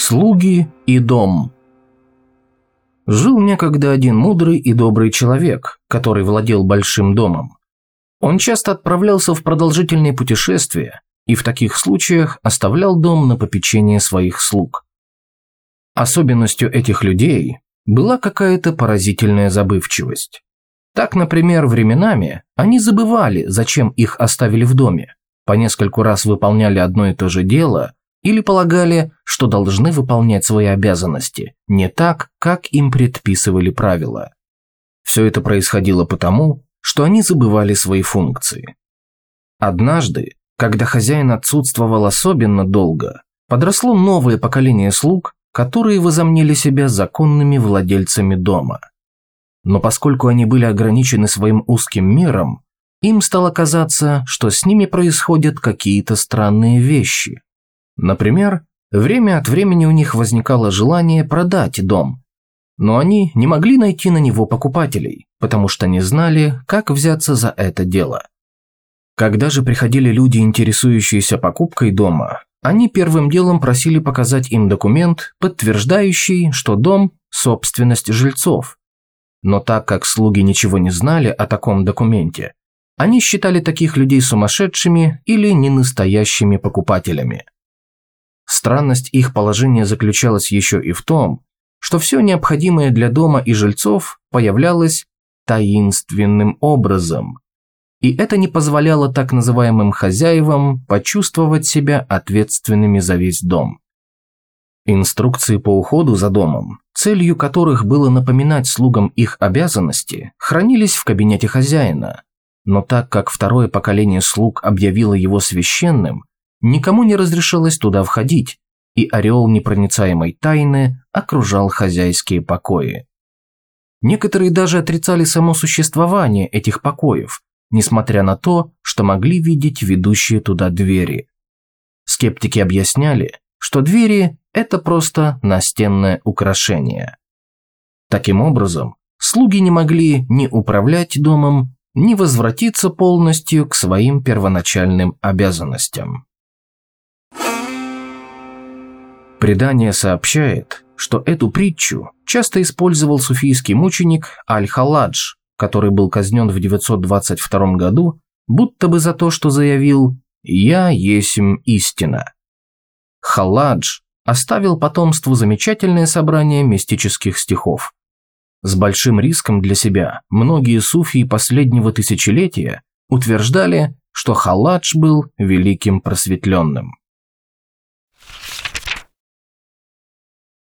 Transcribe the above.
Слуги и дом Жил некогда один мудрый и добрый человек, который владел большим домом. Он часто отправлялся в продолжительные путешествия и в таких случаях оставлял дом на попечение своих слуг. Особенностью этих людей была какая-то поразительная забывчивость. Так, например, временами они забывали, зачем их оставили в доме, по нескольку раз выполняли одно и то же дело или полагали, что должны выполнять свои обязанности не так, как им предписывали правила. Все это происходило потому, что они забывали свои функции. Однажды, когда хозяин отсутствовал особенно долго, подросло новое поколение слуг, которые возомнили себя законными владельцами дома. Но поскольку они были ограничены своим узким миром, им стало казаться, что с ними происходят какие-то странные вещи. Например, время от времени у них возникало желание продать дом, но они не могли найти на него покупателей, потому что не знали, как взяться за это дело. Когда же приходили люди, интересующиеся покупкой дома, они первым делом просили показать им документ, подтверждающий, что дом – собственность жильцов. Но так как слуги ничего не знали о таком документе, они считали таких людей сумасшедшими или ненастоящими покупателями. Странность их положения заключалась еще и в том, что все необходимое для дома и жильцов появлялось таинственным образом. И это не позволяло так называемым хозяевам почувствовать себя ответственными за весь дом. Инструкции по уходу за домом, целью которых было напоминать слугам их обязанности, хранились в кабинете хозяина. Но так как второе поколение слуг объявило его священным, Никому не разрешалось туда входить, и орел непроницаемой тайны окружал хозяйские покои. Некоторые даже отрицали само существование этих покоев, несмотря на то, что могли видеть ведущие туда двери. Скептики объясняли, что двери – это просто настенное украшение. Таким образом, слуги не могли ни управлять домом, ни возвратиться полностью к своим первоначальным обязанностям. Предание сообщает, что эту притчу часто использовал суфийский мученик Аль-Халадж, который был казнен в 922 году, будто бы за то, что заявил «Я есмь истина». Халадж оставил потомству замечательное собрание мистических стихов. С большим риском для себя многие суфии последнего тысячелетия утверждали, что Халадж был великим просветленным.